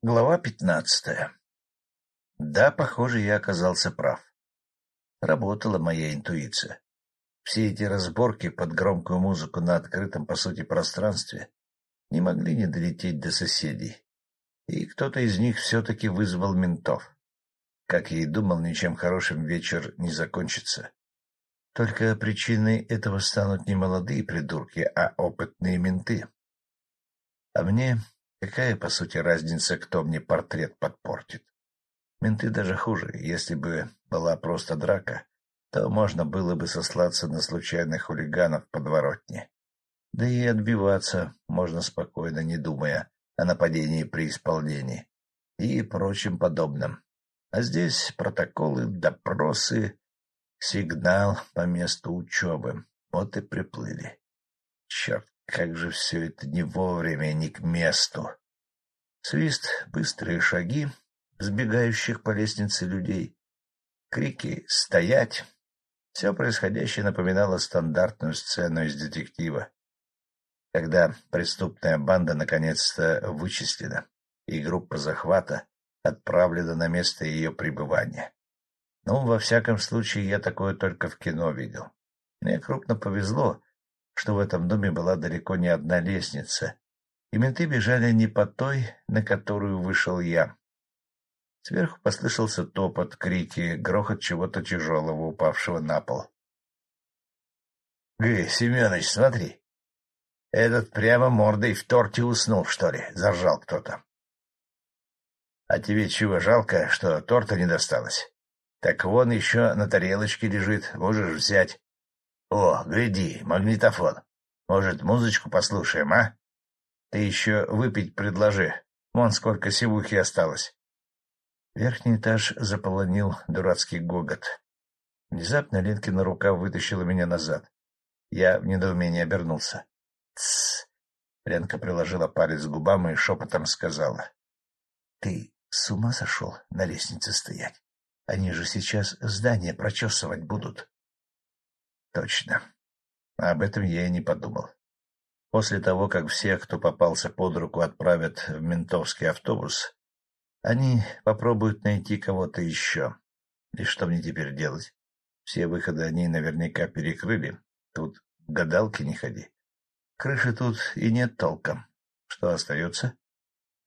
Глава пятнадцатая. Да, похоже, я оказался прав. Работала моя интуиция. Все эти разборки под громкую музыку на открытом, по сути, пространстве не могли не долететь до соседей. И кто-то из них все-таки вызвал ментов. Как я и думал, ничем хорошим вечер не закончится. Только причиной этого станут не молодые придурки, а опытные менты. А мне Какая, по сути, разница, кто мне портрет подпортит? Менты даже хуже. Если бы была просто драка, то можно было бы сослаться на случайных хулиганов в подворотне. Да и отбиваться можно спокойно, не думая о нападении при исполнении и прочим подобном. А здесь протоколы, допросы, сигнал по месту учебы. Вот и приплыли. Черт, как же все это не вовремя, не к месту. Свист, быстрые шаги, сбегающих по лестнице людей, крики «Стоять!». Все происходящее напоминало стандартную сцену из детектива, когда преступная банда наконец-то вычислена, и группа захвата отправлена на место ее пребывания. Ну, во всяком случае, я такое только в кино видел. Мне крупно повезло, что в этом доме была далеко не одна лестница, и менты бежали не по той, на которую вышел я. Сверху послышался топот, крики, грохот чего-то тяжелого, упавшего на пол. — Гы, Семенович, смотри. Этот прямо мордой в торте уснул, что ли? — заржал кто-то. — А тебе чего, жалко, что торта не досталось? Так вон еще на тарелочке лежит, можешь взять. О, гляди, магнитофон. Может, музычку послушаем, а? Ты еще выпить предложи. Вон сколько сивухи осталось. Верхний этаж заполонил дурацкий гогот. Внезапно Ленкина рука вытащила меня назад. Я в недоумении обернулся. «Тссс!» Ленка приложила палец к губам и шепотом сказала. «Ты с ума сошел на лестнице стоять? Они же сейчас здание прочесывать будут». Точно. Об этом я и не подумал. После того, как всех, кто попался под руку, отправят в ментовский автобус, они попробуют найти кого-то еще. И что мне теперь делать? Все выходы они наверняка перекрыли. Тут гадалки не ходи. Крыши тут и нет толком. Что остается?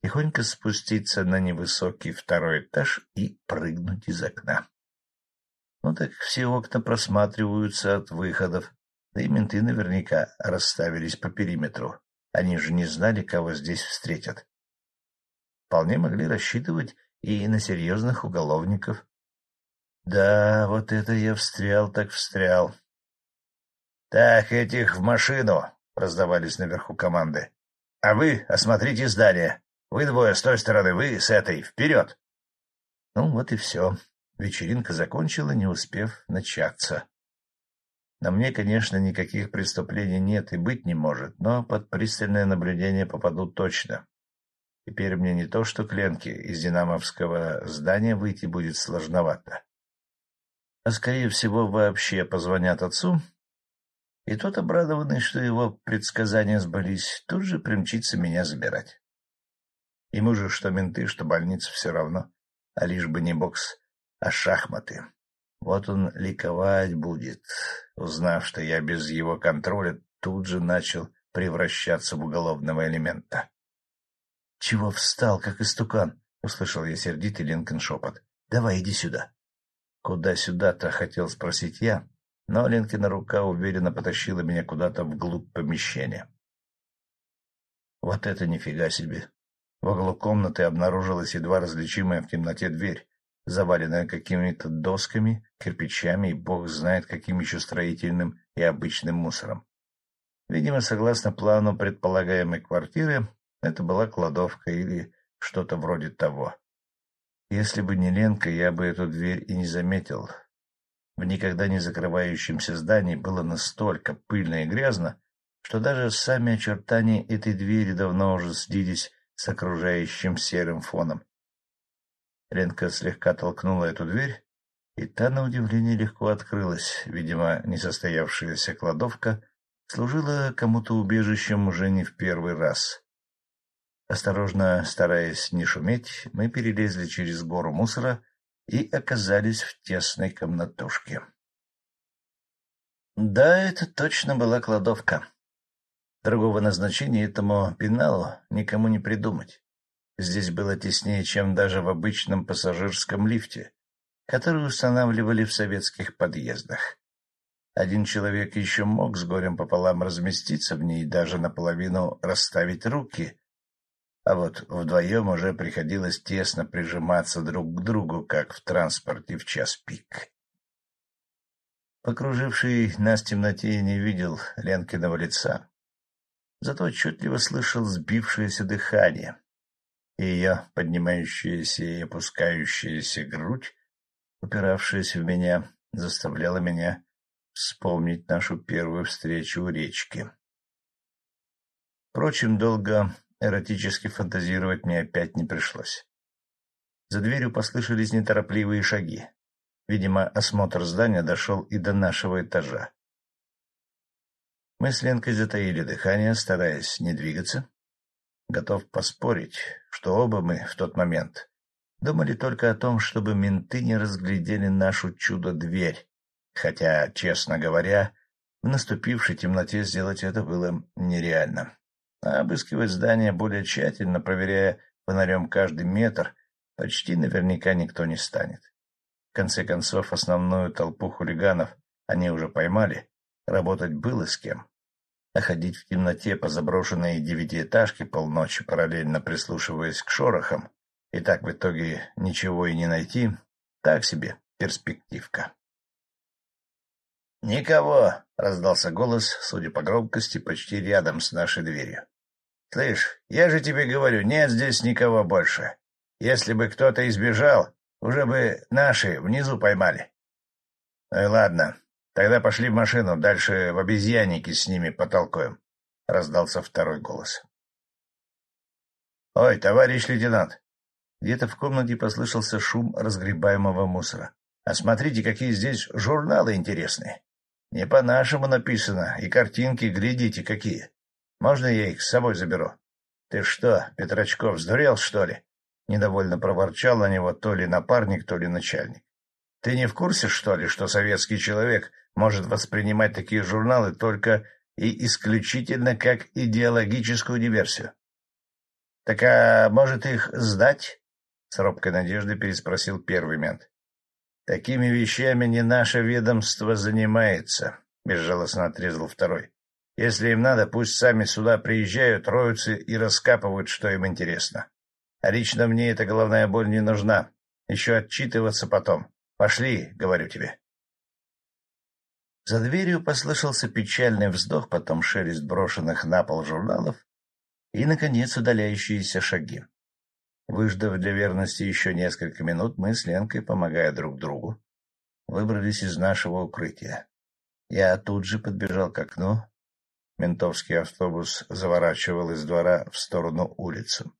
Тихонько спуститься на невысокий второй этаж и прыгнуть из окна. Ну так все окна просматриваются от выходов, да и менты наверняка расставились по периметру. Они же не знали, кого здесь встретят. Вполне могли рассчитывать и на серьезных уголовников. Да, вот это я встрял так встрял. — Так, этих в машину! — раздавались наверху команды. — А вы осмотрите здание. Вы двое с той стороны, вы с этой. Вперед! Ну, вот и все. Вечеринка закончила, не успев начаться. На мне, конечно, никаких преступлений нет и быть не может, но под пристальное наблюдение попаду точно. Теперь мне не то, что к Ленке из динамовского здания выйти будет сложновато. А, скорее всего, вообще позвонят отцу, и тот, обрадованный, что его предсказания сбылись, тут же примчится меня забирать. Ему же что менты, что больница все равно, а лишь бы не бокс а шахматы. Вот он ликовать будет, узнав, что я без его контроля тут же начал превращаться в уголовного элемента. — Чего встал, как истукан? — услышал я сердитый Линкольн шепот. — Давай, иди сюда. — Куда сюда-то, — хотел спросить я, но Ленкина рука уверенно потащила меня куда-то вглубь помещения. Вот это нифига себе! В углу комнаты обнаружилась едва различимая в темноте дверь, заваленная какими-то досками, кирпичами и бог знает каким еще строительным и обычным мусором. Видимо, согласно плану предполагаемой квартиры, это была кладовка или что-то вроде того. Если бы не Ленка, я бы эту дверь и не заметил. В никогда не закрывающемся здании было настолько пыльно и грязно, что даже сами очертания этой двери давно уже слились с окружающим серым фоном. Ленка слегка толкнула эту дверь, и та, на удивление, легко открылась. Видимо, несостоявшаяся кладовка служила кому-то убежищем уже не в первый раз. Осторожно, стараясь не шуметь, мы перелезли через гору мусора и оказались в тесной комнатушке. Да, это точно была кладовка. Другого назначения этому пеналу никому не придумать. Здесь было теснее, чем даже в обычном пассажирском лифте, который устанавливали в советских подъездах. Один человек еще мог с горем пополам разместиться в ней даже наполовину расставить руки, а вот вдвоем уже приходилось тесно прижиматься друг к другу, как в транспорте в час пик. Покруживший нас в темноте не видел Ленкиного лица, зато отчетливо слышал сбившееся дыхание, ее поднимающаяся и опускающаяся грудь, упиравшаяся в меня, заставляла меня вспомнить нашу первую встречу у речки. Впрочем, долго эротически фантазировать мне опять не пришлось. За дверью послышались неторопливые шаги. Видимо, осмотр здания дошел и до нашего этажа. Мы с Ленкой затаили дыхание, стараясь не двигаться. Готов поспорить, что оба мы в тот момент думали только о том, чтобы менты не разглядели нашу чудо-дверь, хотя, честно говоря, в наступившей темноте сделать это было нереально. А обыскивать здание более тщательно, проверяя фонарем каждый метр, почти наверняка никто не станет. В конце концов, основную толпу хулиганов они уже поймали, работать было с кем. А ходить в темноте по заброшенной девятиэтажке полночи, параллельно прислушиваясь к шорохам, и так в итоге ничего и не найти, так себе перспективка. «Никого!» — раздался голос, судя по громкости, почти рядом с нашей дверью. «Слышь, я же тебе говорю, нет здесь никого больше. Если бы кто-то избежал, уже бы наши внизу поймали». «Ну и ладно, тогда пошли в машину, дальше в обезьяннике с ними потолкуем», — раздался второй голос. «Ой, товарищ лейтенант!» Где-то в комнате послышался шум разгребаемого мусора. «А смотрите, какие здесь журналы интересные!» Не по-нашему написано, и картинки, глядите, какие. Можно я их с собой заберу? Ты что, Петрочков, сдурел, что ли? Недовольно проворчал на него то ли напарник, то ли начальник. Ты не в курсе, что ли, что советский человек может воспринимать такие журналы только и исключительно как идеологическую диверсию? — Так а может их сдать? — с робкой надеждой переспросил первый мент. Такими вещами не наше ведомство занимается, — безжалостно отрезал второй. Если им надо, пусть сами сюда приезжают, роются и раскапывают, что им интересно. А лично мне эта головная боль не нужна. Еще отчитываться потом. Пошли, говорю тебе. За дверью послышался печальный вздох, потом шелест брошенных на пол журналов и, наконец, удаляющиеся шаги. Выждав для верности еще несколько минут, мы с Ленкой, помогая друг другу, выбрались из нашего укрытия. Я тут же подбежал к окну. Ментовский автобус заворачивал из двора в сторону улицы.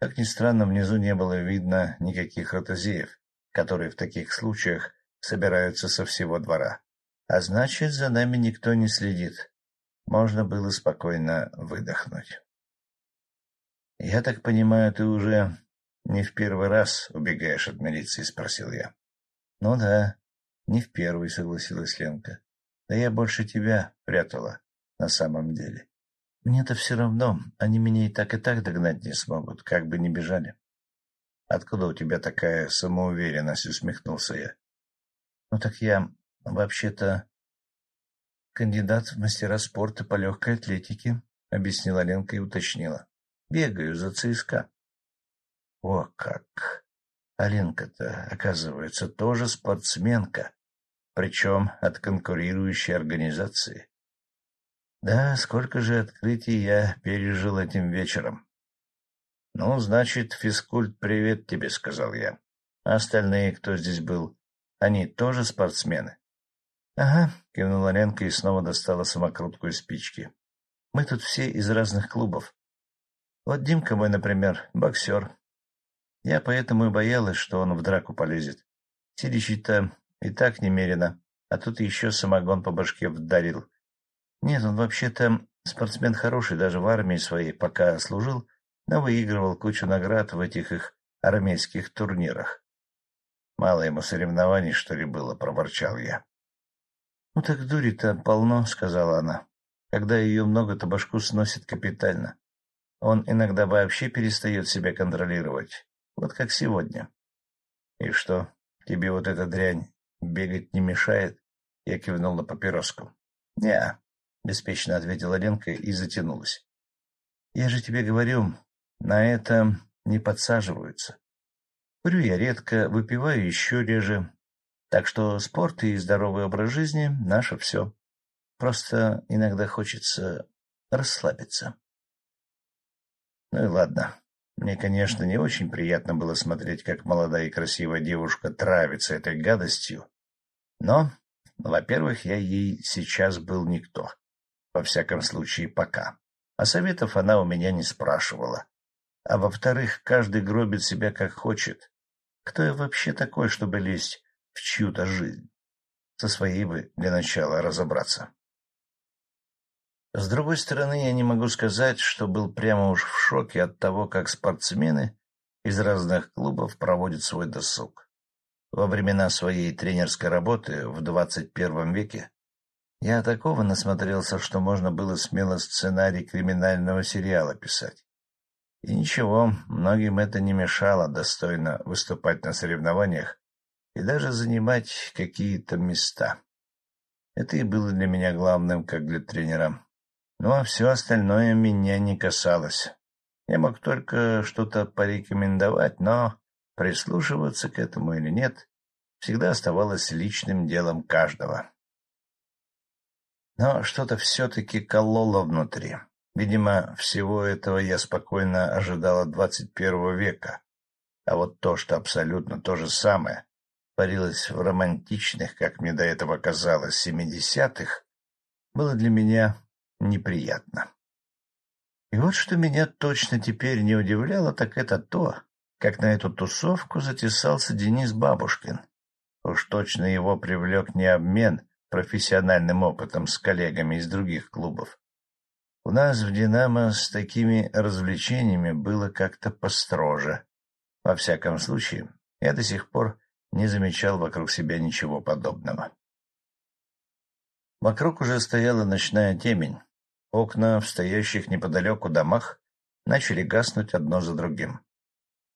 Как ни странно, внизу не было видно никаких ротозеев, которые в таких случаях собираются со всего двора. А значит, за нами никто не следит. Можно было спокойно выдохнуть. — Я так понимаю, ты уже не в первый раз убегаешь от милиции? — спросил я. — Ну да, не в первый, — согласилась Ленка. — Да я больше тебя прятала на самом деле. Мне-то все равно, они меня и так и так догнать не смогут, как бы ни бежали. — Откуда у тебя такая самоуверенность? — усмехнулся я. — Ну так я вообще-то кандидат в мастера спорта по легкой атлетике, — объяснила Ленка и уточнила. Бегаю за ЦСКА. О, как! Аленка-то, оказывается, тоже спортсменка, причем от конкурирующей организации. Да, сколько же открытий я пережил этим вечером. — Ну, значит, физкульт, привет тебе, — сказал я. А остальные, кто здесь был, они тоже спортсмены? — Ага, — кивнула Ленка и снова достала самокрутку из спички. — Мы тут все из разных клубов. Вот Димка мой, например, боксер. Я поэтому и боялась, что он в драку полезет. Сидящий-то и так немерено, а тут еще самогон по башке вдарил. Нет, он вообще-то спортсмен хороший, даже в армии своей, пока служил, но выигрывал кучу наград в этих их армейских турнирах. Мало ему соревнований, что ли, было, — проворчал я. — Ну так дури-то полно, — сказала она. Когда ее много, то башку сносит капитально. Он иногда вообще перестает себя контролировать, вот как сегодня. — И что, тебе вот эта дрянь бегать не мешает? Я кивнул на папироску. — Не, — беспечно ответила Ленка и затянулась. — Я же тебе говорю, на это не подсаживаются. Курю я редко, выпиваю еще реже. Так что спорт и здоровый образ жизни — наше все. Просто иногда хочется расслабиться. Ну и ладно. Мне, конечно, не очень приятно было смотреть, как молодая и красивая девушка травится этой гадостью. Но, во-первых, я ей сейчас был никто. Во всяком случае, пока. А советов она у меня не спрашивала. А во-вторых, каждый гробит себя как хочет. Кто я вообще такой, чтобы лезть в чью-то жизнь? Со своей бы для начала разобраться. С другой стороны, я не могу сказать, что был прямо уж в шоке от того, как спортсмены из разных клубов проводят свой досуг. Во времена своей тренерской работы в 21 веке я такого насмотрелся, что можно было смело сценарий криминального сериала писать. И ничего, многим это не мешало достойно выступать на соревнованиях и даже занимать какие-то места. Это и было для меня главным, как для тренера. Ну, а все остальное меня не касалось. Я мог только что-то порекомендовать, но прислушиваться к этому или нет всегда оставалось личным делом каждого. Но что-то все-таки кололо внутри. Видимо, всего этого я спокойно ожидал от двадцать первого века. А вот то, что абсолютно то же самое, парилось в романтичных, как мне до этого казалось, семидесятых, было для меня неприятно. И вот что меня точно теперь не удивляло, так это то, как на эту тусовку затесался Денис Бабушкин. Уж точно его привлек не обмен профессиональным опытом с коллегами из других клубов, у нас в «Динамо» с такими развлечениями было как-то построже. Во всяком случае, я до сих пор не замечал вокруг себя ничего подобного. Вокруг уже стояла ночная темень. Окна в стоящих неподалеку домах начали гаснуть одно за другим.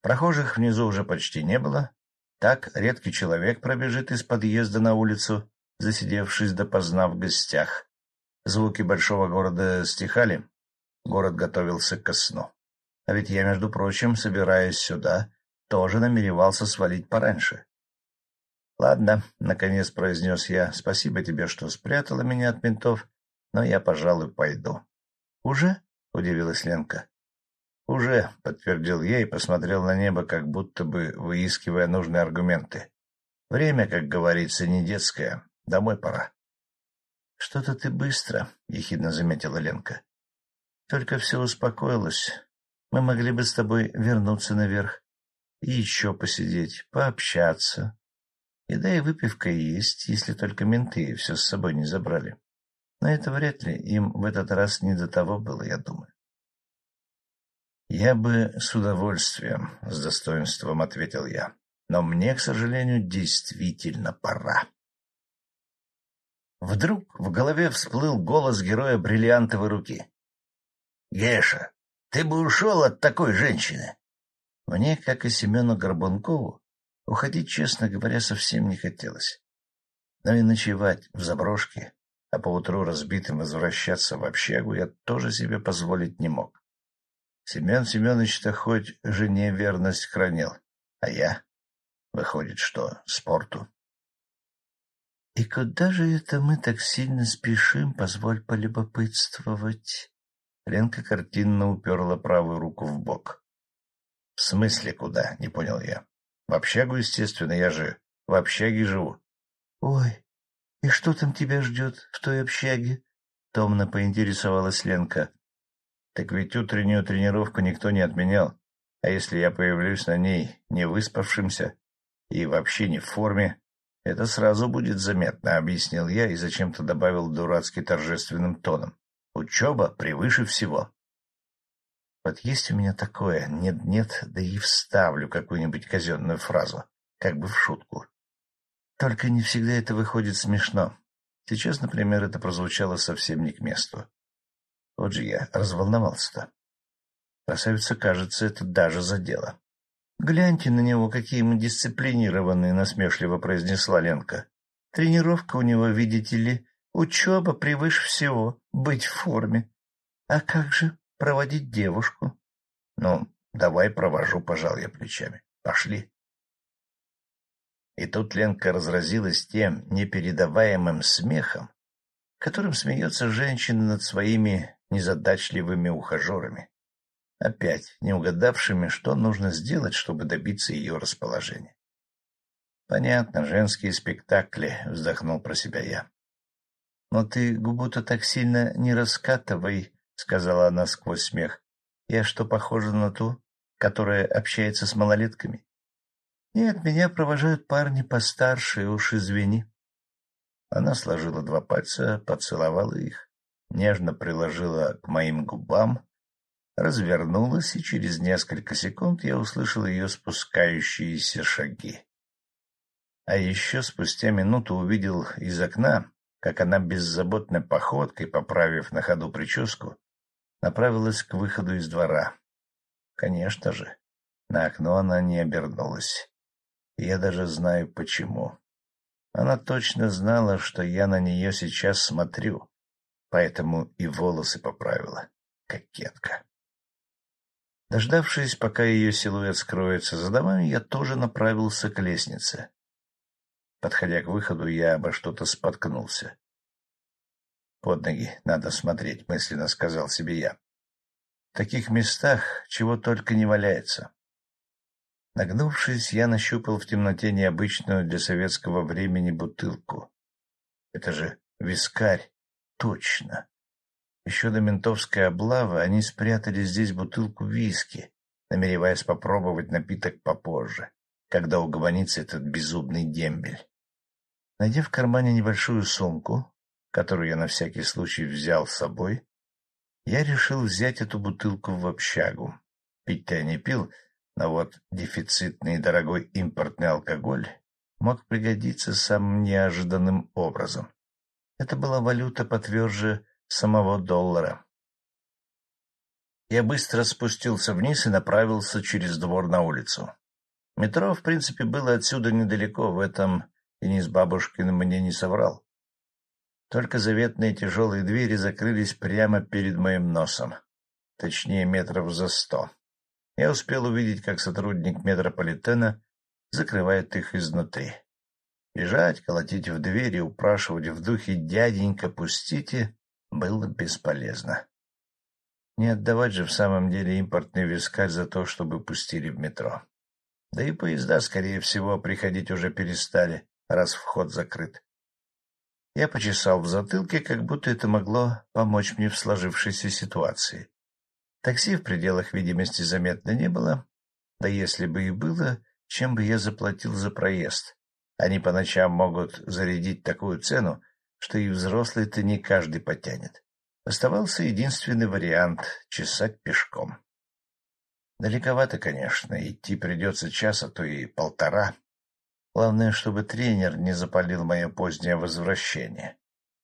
Прохожих внизу уже почти не было. Так редкий человек пробежит из подъезда на улицу, засидевшись допоздна в гостях. Звуки большого города стихали. Город готовился ко сну. А ведь я, между прочим, собираясь сюда, тоже намеревался свалить пораньше. — Ладно, — наконец произнес я, — спасибо тебе, что спрятала меня от ментов, но я, пожалуй, пойду. — Уже? — удивилась Ленка. — Уже, — подтвердил я и посмотрел на небо, как будто бы выискивая нужные аргументы. Время, как говорится, не детское. Домой пора. — Что-то ты быстро, — ехидно заметила Ленка. — Только все успокоилось. Мы могли бы с тобой вернуться наверх и еще посидеть, пообщаться. И да и выпивка есть, если только менты все с собой не забрали. Но это вряд ли, им в этот раз не до того было, я думаю. — Я бы с удовольствием, — с достоинством ответил я. Но мне, к сожалению, действительно пора. Вдруг в голове всплыл голос героя бриллиантовой руки. — Геша, ты бы ушел от такой женщины. Мне, как и Семену Горбункову, уходить, честно говоря, совсем не хотелось. Но и ночевать в заброшке, а поутру разбитым возвращаться в общагу я тоже себе позволить не мог. Семен Семенович-то хоть жене верность хранил, а я, выходит, что спорту. — И куда же это мы так сильно спешим, позволь полюбопытствовать? Ленка картинно уперла правую руку в бок. — В смысле куда? — не понял я. — В общагу, естественно, я же в общаге живу. — Ой, и что там тебя ждет в той общаге? — томно поинтересовалась Ленка. — Так ведь утреннюю тренировку никто не отменял. А если я появлюсь на ней не выспавшимся и вообще не в форме, — Это сразу будет заметно, — объяснил я и зачем-то добавил дурацкий торжественным тоном. — Учеба превыше всего. Вот есть у меня такое, нет-нет, да и вставлю какую-нибудь казенную фразу, как бы в шутку. Только не всегда это выходит смешно. Сейчас, например, это прозвучало совсем не к месту. Вот же я разволновался-то. Красавица, кажется, это даже задело. «Гляньте на него, какие мы дисциплинированные», — насмешливо произнесла Ленка. «Тренировка у него, видите ли, учеба превыше всего, быть в форме. А как же проводить девушку?» «Ну, давай провожу», — пожал я плечами. «Пошли». И тут Ленка разразилась тем непередаваемым смехом, которым смеется женщина над своими незадачливыми ухажерами опять не угадавшими, что нужно сделать, чтобы добиться ее расположения. «Понятно, женские спектакли», — вздохнул про себя я. «Но ты губу-то так сильно не раскатывай», — сказала она сквозь смех. «Я что, похожа на ту, которая общается с малолетками?» «Нет, меня провожают парни постарше, уж извини». Она сложила два пальца, поцеловала их, нежно приложила к моим губам, развернулась, и через несколько секунд я услышал ее спускающиеся шаги. А еще спустя минуту увидел из окна, как она беззаботной походкой, поправив на ходу прическу, направилась к выходу из двора. Конечно же, на окно она не обернулась. Я даже знаю почему. Она точно знала, что я на нее сейчас смотрю, поэтому и волосы поправила. Кокетка. Дождавшись, пока ее силуэт скроется за домами, я тоже направился к лестнице. Подходя к выходу, я обо что-то споткнулся. «Под ноги надо смотреть», — мысленно сказал себе я. «В таких местах чего только не валяется». Нагнувшись, я нащупал в темноте необычную для советского времени бутылку. Это же вискарь. Точно. Еще до ментовской облавы они спрятали здесь бутылку виски, намереваясь попробовать напиток попозже, когда угомонится этот безумный дембель. Найдя в кармане небольшую сумку, которую я на всякий случай взял с собой, я решил взять эту бутылку в общагу. Пить-то я не пил, но вот дефицитный и дорогой импортный алкоголь мог пригодиться самым неожиданным образом. Это была валюта потверже самого доллара. Я быстро спустился вниз и направился через двор на улицу. Метро, в принципе, было отсюда недалеко, в этом Денис Бабушкин мне не соврал. Только заветные тяжелые двери закрылись прямо перед моим носом, точнее метров за сто. Я успел увидеть, как сотрудник метрополитена закрывает их изнутри. Бежать, колотить в двери, упрашивать в духе «дяденька, пустите» было бесполезно. Не отдавать же в самом деле импортный вискарь за то, чтобы пустили в метро. Да и поезда, скорее всего, приходить уже перестали, раз вход закрыт. Я почесал в затылке, как будто это могло помочь мне в сложившейся ситуации. Такси в пределах видимости заметно не было, да если бы и было, чем бы я заплатил за проезд. Они по ночам могут зарядить такую цену, что и взрослый-то не каждый потянет. Оставался единственный вариант — чесать пешком. Далековато, конечно, идти придется час, а то и полтора. Главное, чтобы тренер не запалил мое позднее возвращение.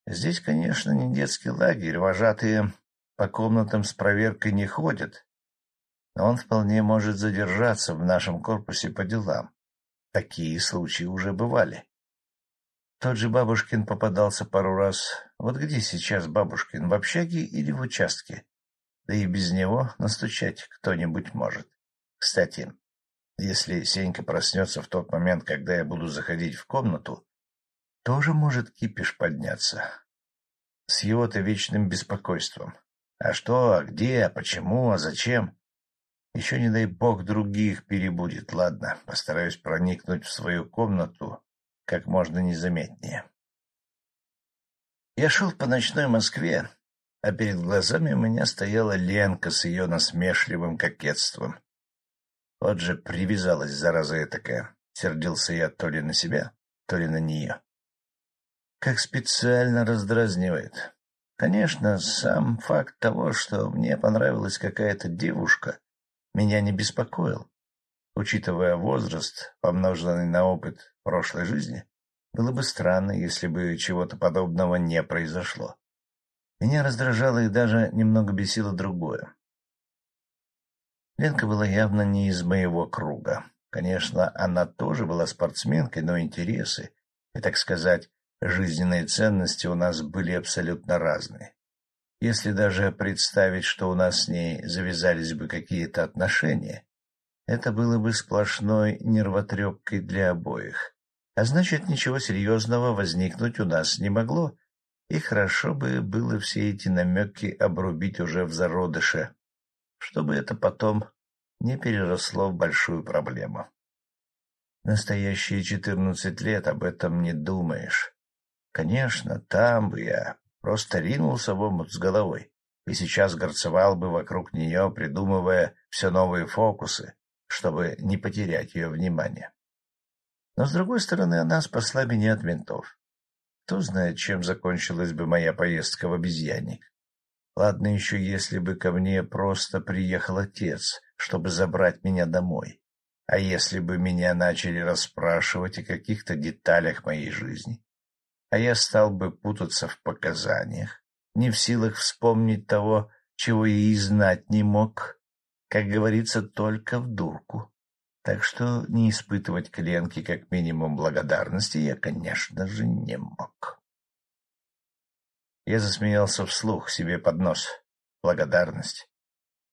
Здесь, конечно, не детский лагерь, вожатые по комнатам с проверкой не ходят, но он вполне может задержаться в нашем корпусе по делам. Такие случаи уже бывали. Тот же Бабушкин попадался пару раз. Вот где сейчас Бабушкин, в общаге или в участке? Да и без него настучать кто-нибудь может. Кстати, если Сенька проснется в тот момент, когда я буду заходить в комнату, тоже может кипиш подняться. С его-то вечным беспокойством. А что, а где, а почему, а зачем? Еще, не дай бог, других перебудет. Ладно, постараюсь проникнуть в свою комнату как можно незаметнее. Я шел по ночной Москве, а перед глазами у меня стояла Ленка с ее насмешливым кокетством. Вот же привязалась, зараза такая. Сердился я то ли на себя, то ли на нее. Как специально раздразнивает. Конечно, сам факт того, что мне понравилась какая-то девушка, меня не беспокоил. Учитывая возраст, помноженный на опыт прошлой жизни, было бы странно, если бы чего-то подобного не произошло. Меня раздражало и даже немного бесило другое. Ленка была явно не из моего круга. Конечно, она тоже была спортсменкой, но интересы и, так сказать, жизненные ценности у нас были абсолютно разные. Если даже представить, что у нас с ней завязались бы какие-то отношения, это было бы сплошной нервотрепкой для обоих. А значит, ничего серьезного возникнуть у нас не могло, и хорошо бы было все эти намеки обрубить уже в зародыше, чтобы это потом не переросло в большую проблему. Настоящие четырнадцать лет об этом не думаешь. Конечно, там бы я просто ринулся в омут с головой и сейчас горцевал бы вокруг нее, придумывая все новые фокусы, чтобы не потерять ее внимание. Но, с другой стороны, она спасла меня от ментов. Кто знает, чем закончилась бы моя поездка в обезьянник. Ладно еще, если бы ко мне просто приехал отец, чтобы забрать меня домой. А если бы меня начали расспрашивать о каких-то деталях моей жизни? А я стал бы путаться в показаниях, не в силах вспомнить того, чего я и знать не мог, как говорится, только в дурку. Так что не испытывать к Ленке как минимум благодарности я, конечно же, не мог. Я засмеялся вслух себе под нос. Благодарность.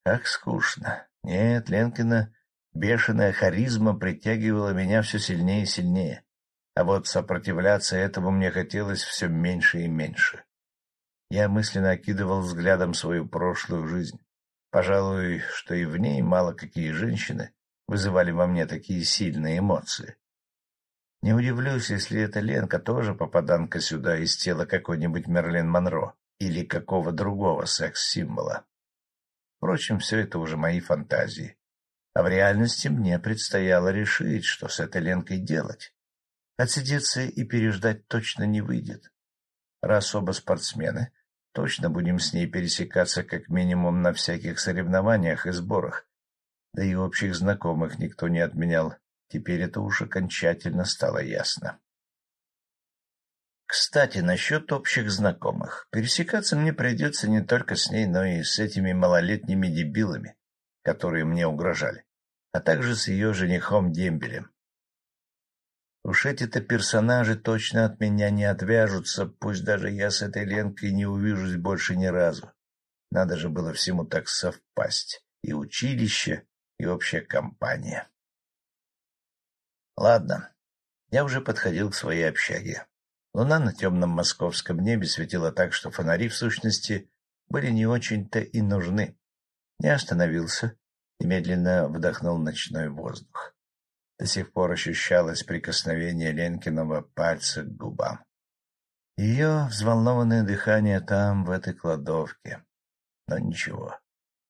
Как скучно. Нет, Ленкина бешеная харизма притягивала меня все сильнее и сильнее. А вот сопротивляться этому мне хотелось все меньше и меньше. Я мысленно окидывал взглядом свою прошлую жизнь. Пожалуй, что и в ней мало какие женщины вызывали во мне такие сильные эмоции. Не удивлюсь, если эта Ленка тоже попаданка сюда из тела какой-нибудь Мерлин Монро или какого другого секс-символа. Впрочем, все это уже мои фантазии. А в реальности мне предстояло решить, что с этой Ленкой делать. Отсидеться и переждать точно не выйдет. Раз оба спортсмены, Точно будем с ней пересекаться как минимум на всяких соревнованиях и сборах. Да и общих знакомых никто не отменял. Теперь это уж окончательно стало ясно. Кстати, насчет общих знакомых. Пересекаться мне придется не только с ней, но и с этими малолетними дебилами, которые мне угрожали, а также с ее женихом Дембелем. Уж эти-то персонажи точно от меня не отвяжутся, пусть даже я с этой Ленкой не увижусь больше ни разу. Надо же было всему так совпасть. И училище, и общая компания. Ладно, я уже подходил к своей общаге. Луна на темном московском небе светила так, что фонари, в сущности, были не очень-то и нужны. Я остановился и медленно вдохнул ночной воздух. До сих пор ощущалось прикосновение Ленкиного пальца к губам. Ее взволнованное дыхание там, в этой кладовке. Но ничего.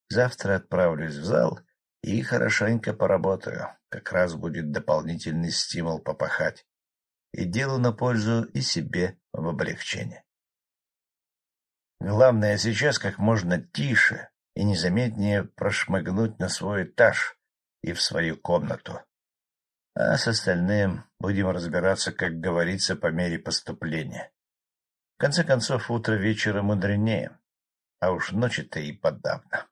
Завтра отправлюсь в зал и хорошенько поработаю. Как раз будет дополнительный стимул попахать. И делу на пользу и себе в облегчение. Главное сейчас как можно тише и незаметнее прошмыгнуть на свой этаж и в свою комнату. А с остальным будем разбираться, как говорится, по мере поступления. В конце концов, утро вечера мудренее, а уж ночи-то и подавно.